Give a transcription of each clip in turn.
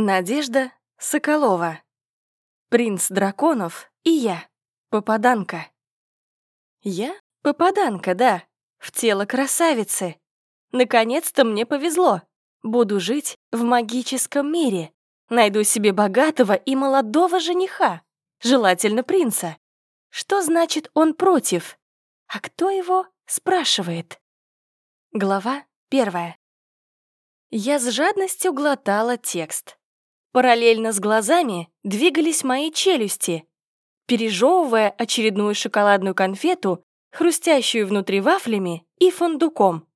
Надежда Соколова. Принц драконов и я, попаданка. Я попаданка, да, в тело красавицы. Наконец-то мне повезло. Буду жить в магическом мире. Найду себе богатого и молодого жениха, желательно принца. Что значит он против? А кто его спрашивает? Глава первая. Я с жадностью глотала текст. Параллельно с глазами двигались мои челюсти. Пережевывая очередную шоколадную конфету, хрустящую внутри вафлями и фундуком.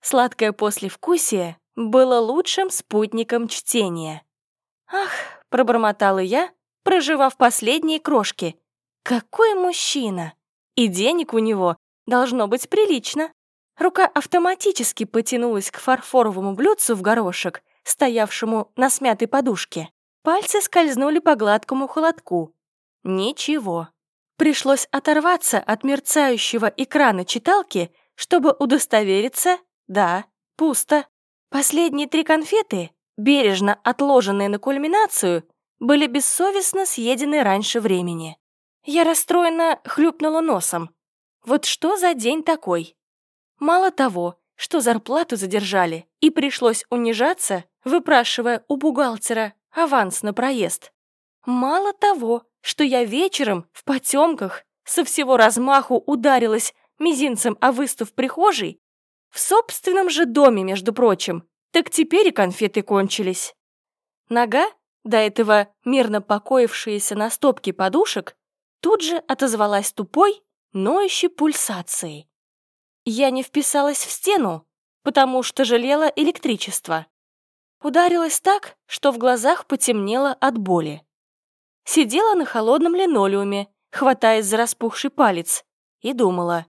Сладкое послевкусие было лучшим спутником чтения. «Ах», — пробормотала я, проживав последние крошки. «Какой мужчина! И денег у него должно быть прилично». Рука автоматически потянулась к фарфоровому блюдцу в горошек, стоявшему на смятой подушке. Пальцы скользнули по гладкому холодку. Ничего. Пришлось оторваться от мерцающего экрана читалки, чтобы удостовериться, да, пусто. Последние три конфеты, бережно отложенные на кульминацию, были бессовестно съедены раньше времени. Я расстроенно хлюпнула носом. Вот что за день такой? Мало того, что зарплату задержали, и пришлось унижаться, выпрашивая у бухгалтера аванс на проезд. Мало того, что я вечером в потемках со всего размаху ударилась мизинцем о выступ прихожей, в собственном же доме, между прочим, так теперь и конфеты кончились. Нога, до этого мирно покоившаяся на стопке подушек, тут же отозвалась тупой, ноющей пульсацией. Я не вписалась в стену, потому что жалела электричество. Ударилась так, что в глазах потемнело от боли. Сидела на холодном линолеуме, хватаясь за распухший палец, и думала.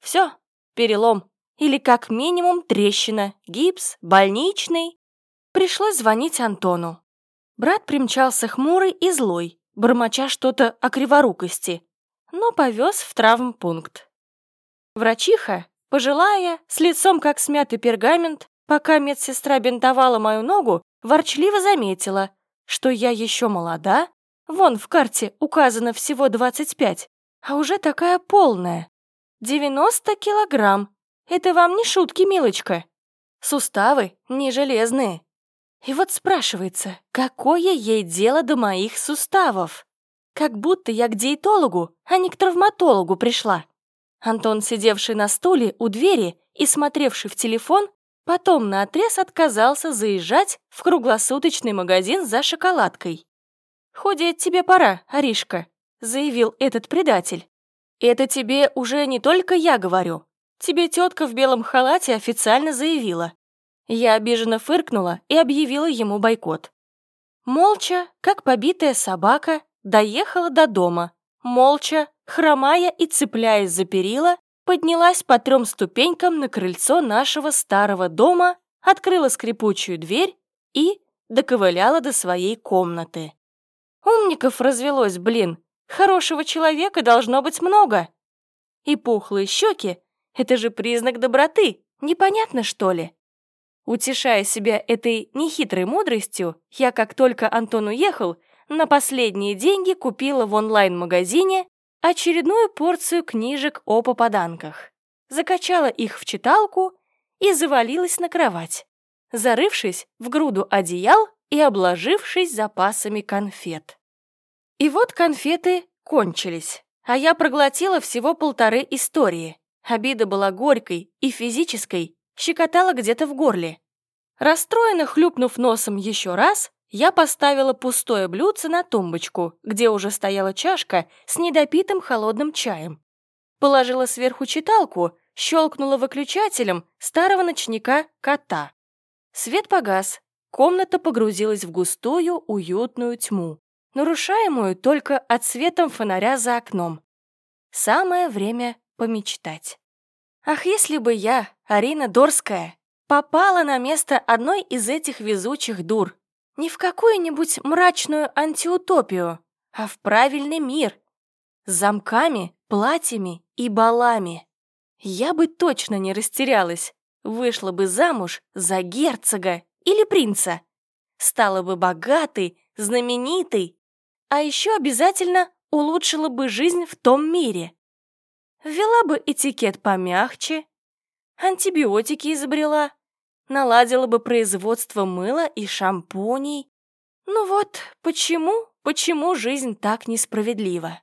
Все, перелом. Или как минимум трещина, гипс, больничный. Пришлось звонить Антону. Брат примчался хмурый и злой, бормоча что-то о криворукости, но повез в травмпункт. Врачиха, Пожилая, с лицом как смятый пергамент, пока медсестра бинтовала мою ногу, ворчливо заметила, что я еще молода, вон в карте указано всего 25, а уже такая полная. 90 килограмм. Это вам не шутки, милочка. Суставы не железные. И вот спрашивается, какое ей дело до моих суставов? Как будто я к диетологу, а не к травматологу пришла. Антон, сидевший на стуле у двери и смотревший в телефон, потом наотрез отказался заезжать в круглосуточный магазин за шоколадкой. «Худеть тебе пора, Аришка», — заявил этот предатель. «Это тебе уже не только я говорю. Тебе тетка в белом халате официально заявила». Я обиженно фыркнула и объявила ему бойкот. Молча, как побитая собака, доехала до дома. Молча, хромая и цепляясь за перила, поднялась по трем ступенькам на крыльцо нашего старого дома, открыла скрипучую дверь и доковыляла до своей комнаты. Умников развелось, блин, хорошего человека должно быть много. И пухлые щеки — это же признак доброты, непонятно что ли? Утешая себя этой нехитрой мудростью, я, как только Антон уехал, на последние деньги купила в онлайн-магазине очередную порцию книжек о попаданках, закачала их в читалку и завалилась на кровать, зарывшись в груду одеял и обложившись запасами конфет. И вот конфеты кончились, а я проглотила всего полторы истории. Обида была горькой и физической, щекотала где-то в горле. Расстроенно хлюпнув носом еще раз, я поставила пустое блюдце на тумбочку, где уже стояла чашка с недопитым холодным чаем. Положила сверху читалку, щелкнула выключателем старого ночника кота. Свет погас, комната погрузилась в густую, уютную тьму, нарушаемую только отсветом фонаря за окном. Самое время помечтать. Ах, если бы я, Арина Дорская, попала на место одной из этих везучих дур, не в какую-нибудь мрачную антиутопию, а в правильный мир. С замками, платьями и балами. Я бы точно не растерялась. Вышла бы замуж за герцога или принца. стала бы богатой, знаменитой, а еще обязательно улучшила бы жизнь в том мире. Ввела бы этикет помягче, антибиотики изобрела, наладила бы производство мыла и шампуней. Ну вот, почему, почему жизнь так несправедлива?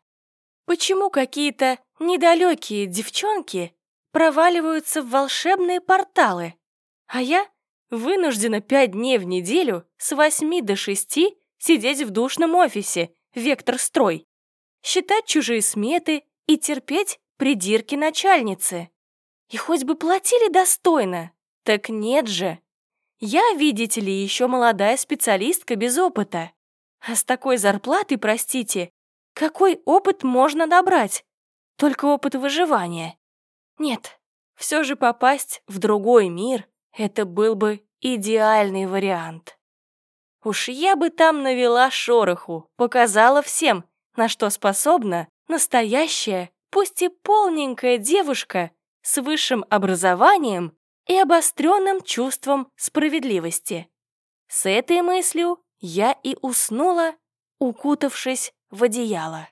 Почему какие-то недалекие девчонки проваливаются в волшебные порталы, а я вынуждена пять дней в неделю с восьми до шести сидеть в душном офисе «Вектор строй», считать чужие сметы и терпеть придирки начальницы. И хоть бы платили достойно, так нет же. Я, видите ли, еще молодая специалистка без опыта. А с такой зарплатой, простите, какой опыт можно набрать? Только опыт выживания. Нет, все же попасть в другой мир — это был бы идеальный вариант. Уж я бы там навела шороху, показала всем, на что способна настоящая, пусть и полненькая девушка с высшим образованием и обостренным чувством справедливости. С этой мыслью я и уснула, укутавшись в одеяло.